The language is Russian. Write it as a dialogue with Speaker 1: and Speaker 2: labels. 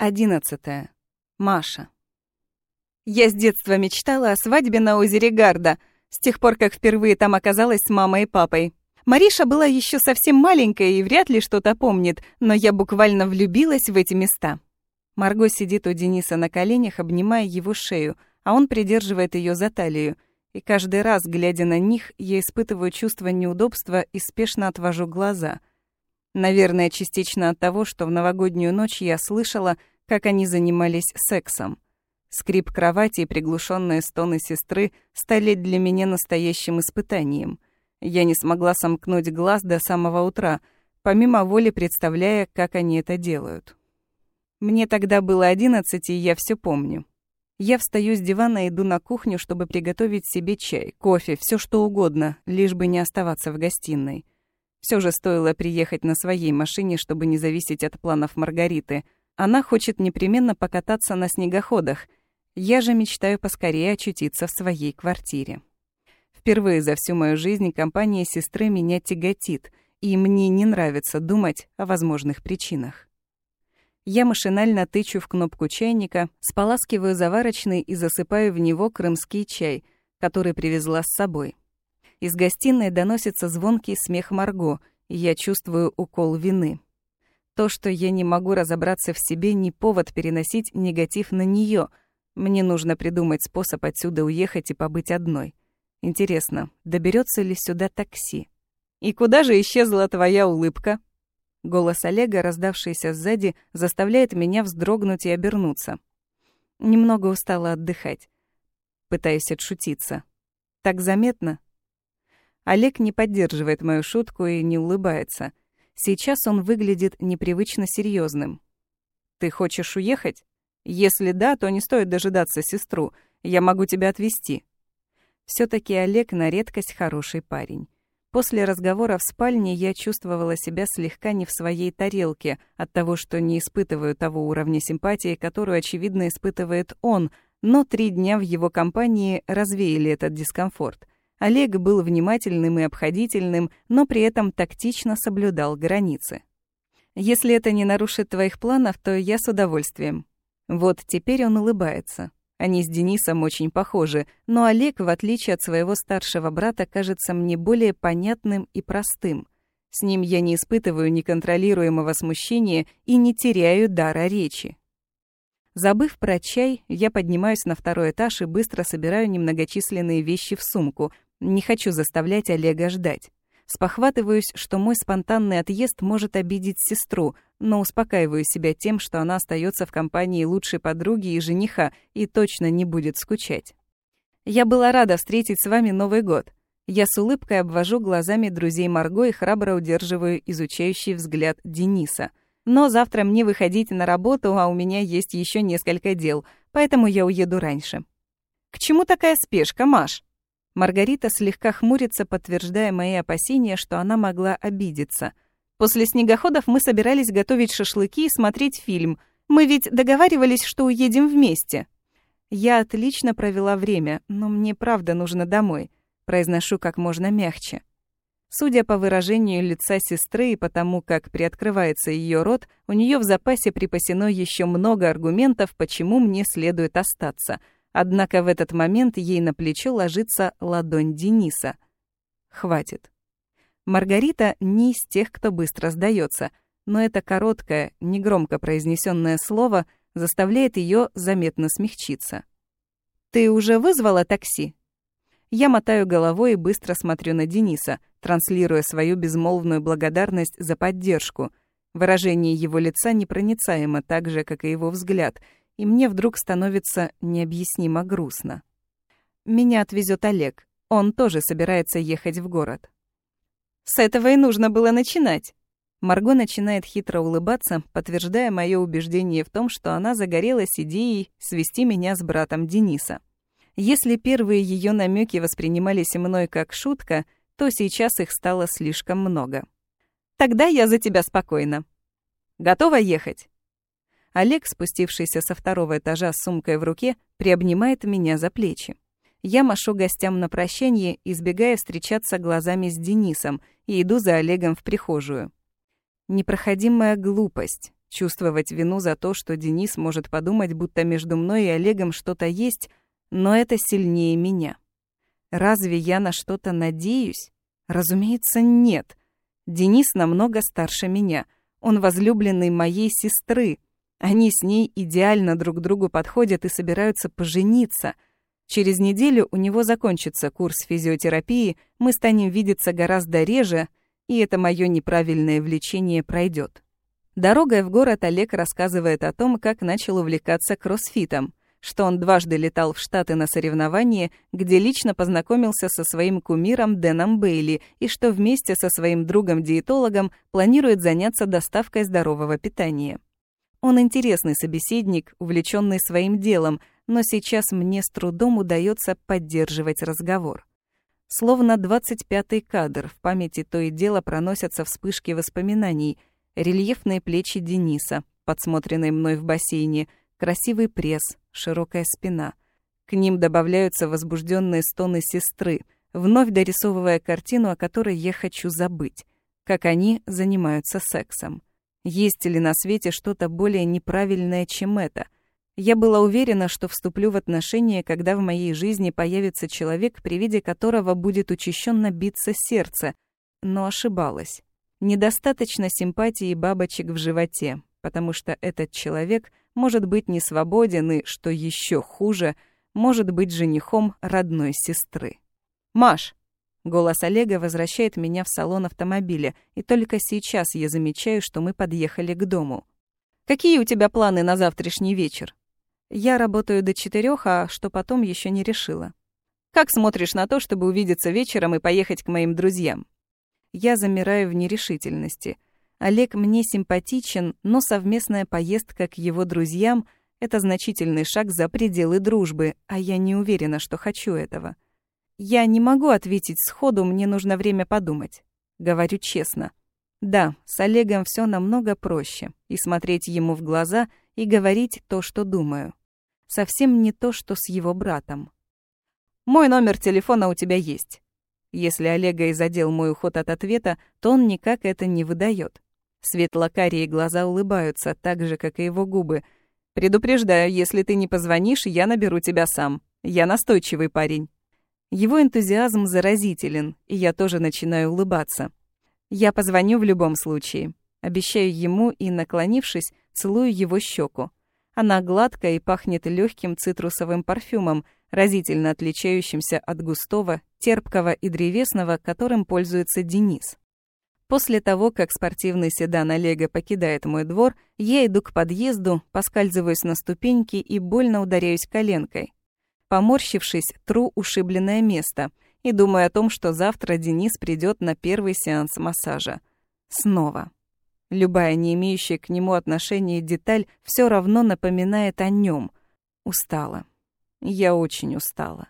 Speaker 1: Одиннадцатое. Маша. Я с детства мечтала о свадьбе на озере Гарда, с тех пор, как впервые там оказалась с мамой и папой. Мариша была еще совсем маленькая и вряд ли что-то помнит, но я буквально влюбилась в эти места. Марго сидит у Дениса на коленях, обнимая его шею, а он придерживает ее за талию. И каждый раз, глядя на них, я испытываю чувство неудобства и спешно отвожу глаза. Наверное, частично от того, что в новогоднюю ночь я слышала, как они занимались сексом. Скрип кровати и приглушенные стоны сестры стали для меня настоящим испытанием. Я не смогла сомкнуть глаз до самого утра, помимо воли представляя, как они это делают. Мне тогда было одиннадцать, и я все помню. Я встаю с дивана и иду на кухню, чтобы приготовить себе чай, кофе, все что угодно, лишь бы не оставаться в гостиной. Все же стоило приехать на своей машине, чтобы не зависеть от планов Маргариты. Она хочет непременно покататься на снегоходах. Я же мечтаю поскорее очутиться в своей квартире. Впервые за всю мою жизнь компания сестры меня тяготит, и мне не нравится думать о возможных причинах. Я машинально тычу в кнопку чайника, споласкиваю заварочный и засыпаю в него крымский чай, который привезла с собой. Из гостиной доносится звонкий смех Марго, и я чувствую укол вины. То, что я не могу разобраться в себе, не повод переносить негатив на нее. Мне нужно придумать способ отсюда уехать и побыть одной. Интересно, доберется ли сюда такси? «И куда же исчезла твоя улыбка?» Голос Олега, раздавшийся сзади, заставляет меня вздрогнуть и обернуться. Немного устала отдыхать. Пытаюсь отшутиться. Так заметно? Олег не поддерживает мою шутку и не улыбается. Сейчас он выглядит непривычно серьезным. «Ты хочешь уехать? Если да, то не стоит дожидаться сестру. Я могу тебя отвезти». все таки Олег на редкость хороший парень. После разговора в спальне я чувствовала себя слегка не в своей тарелке от того, что не испытываю того уровня симпатии, которую, очевидно, испытывает он, но три дня в его компании развеяли этот дискомфорт. Олег был внимательным и обходительным, но при этом тактично соблюдал границы. «Если это не нарушит твоих планов, то я с удовольствием». Вот теперь он улыбается. Они с Денисом очень похожи, но Олег, в отличие от своего старшего брата, кажется мне более понятным и простым. С ним я не испытываю неконтролируемого смущения и не теряю дара речи. Забыв про чай, я поднимаюсь на второй этаж и быстро собираю немногочисленные вещи в сумку. Не хочу заставлять Олега ждать. Спохватываюсь, что мой спонтанный отъезд может обидеть сестру, но успокаиваю себя тем, что она остается в компании лучшей подруги и жениха и точно не будет скучать. Я была рада встретить с вами Новый год. Я с улыбкой обвожу глазами друзей Марго и храбро удерживаю изучающий взгляд Дениса. Но завтра мне выходить на работу, а у меня есть еще несколько дел, поэтому я уеду раньше. К чему такая спешка, Маш? Маргарита слегка хмурится, подтверждая мои опасения, что она могла обидеться. После снегоходов мы собирались готовить шашлыки и смотреть фильм. Мы ведь договаривались, что уедем вместе. Я отлично провела время, но мне правда нужно домой. Произношу как можно мягче. Судя по выражению лица сестры и потому, как приоткрывается ее рот, у нее в запасе припасено еще много аргументов, почему мне следует остаться — Однако в этот момент ей на плечо ложится ладонь Дениса. Хватит. Маргарита не из тех, кто быстро сдается, но это короткое, негромко произнесенное слово заставляет ее заметно смягчиться. «Ты уже вызвала такси?» Я мотаю головой и быстро смотрю на Дениса, транслируя свою безмолвную благодарность за поддержку. Выражение его лица непроницаемо так же, как и его взгляд — и мне вдруг становится необъяснимо грустно. Меня отвезет Олег. Он тоже собирается ехать в город. С этого и нужно было начинать. Марго начинает хитро улыбаться, подтверждая мое убеждение в том, что она загорелась идеей свести меня с братом Дениса. Если первые ее намеки воспринимались мной как шутка, то сейчас их стало слишком много. Тогда я за тебя спокойно. Готова ехать? Олег, спустившийся со второго этажа с сумкой в руке, приобнимает меня за плечи. Я машу гостям на прощание, избегая встречаться глазами с Денисом, и иду за Олегом в прихожую. Непроходимая глупость. чувствовать вину за то, что Денис может подумать, будто между мной и Олегом что-то есть, но это сильнее меня. Разве я на что-то надеюсь? Разумеется, нет. Денис намного старше меня. Он возлюбленный моей сестры. Они с ней идеально друг другу подходят и собираются пожениться. Через неделю у него закончится курс физиотерапии, мы станем видеться гораздо реже, и это мое неправильное влечение пройдет. Дорогой в город Олег рассказывает о том, как начал увлекаться кроссфитом, что он дважды летал в Штаты на соревнования, где лично познакомился со своим кумиром Дэном Бейли и что вместе со своим другом-диетологом планирует заняться доставкой здорового питания. Он интересный собеседник, увлеченный своим делом, но сейчас мне с трудом удается поддерживать разговор. Словно 25-й кадр, в памяти то и дело проносятся вспышки воспоминаний, рельефные плечи Дениса, подсмотренные мной в бассейне, красивый пресс, широкая спина. К ним добавляются возбужденные стоны сестры, вновь дорисовывая картину, о которой я хочу забыть, как они занимаются сексом. Есть ли на свете что-то более неправильное, чем это? Я была уверена, что вступлю в отношения, когда в моей жизни появится человек, при виде которого будет учащенно биться сердце, но ошибалась. Недостаточно симпатии бабочек в животе, потому что этот человек может быть не свободен и, что еще хуже, может быть женихом родной сестры. «Маш!» Голос Олега возвращает меня в салон автомобиля, и только сейчас я замечаю, что мы подъехали к дому. «Какие у тебя планы на завтрашний вечер?» «Я работаю до четырех, а что потом еще не решила». «Как смотришь на то, чтобы увидеться вечером и поехать к моим друзьям?» Я замираю в нерешительности. Олег мне симпатичен, но совместная поездка к его друзьям — это значительный шаг за пределы дружбы, а я не уверена, что хочу этого. Я не могу ответить сходу, мне нужно время подумать. Говорю честно. Да, с Олегом все намного проще. И смотреть ему в глаза, и говорить то, что думаю. Совсем не то, что с его братом. Мой номер телефона у тебя есть. Если Олега и задел мой уход от ответа, то он никак это не выдает. Светло-карие глаза улыбаются, так же, как и его губы. «Предупреждаю, если ты не позвонишь, я наберу тебя сам. Я настойчивый парень». Его энтузиазм заразителен, и я тоже начинаю улыбаться. Я позвоню в любом случае. Обещаю ему и, наклонившись, целую его щеку. Она гладкая и пахнет легким цитрусовым парфюмом, разительно отличающимся от густого, терпкого и древесного, которым пользуется Денис. После того, как спортивный седан Олега покидает мой двор, я иду к подъезду, поскальзываюсь на ступеньки и больно ударяюсь коленкой. Поморщившись, тру ушибленное место и думаю о том, что завтра Денис придет на первый сеанс массажа. Снова. Любая не имеющая к нему отношения деталь все равно напоминает о нем. Устала. Я очень устала.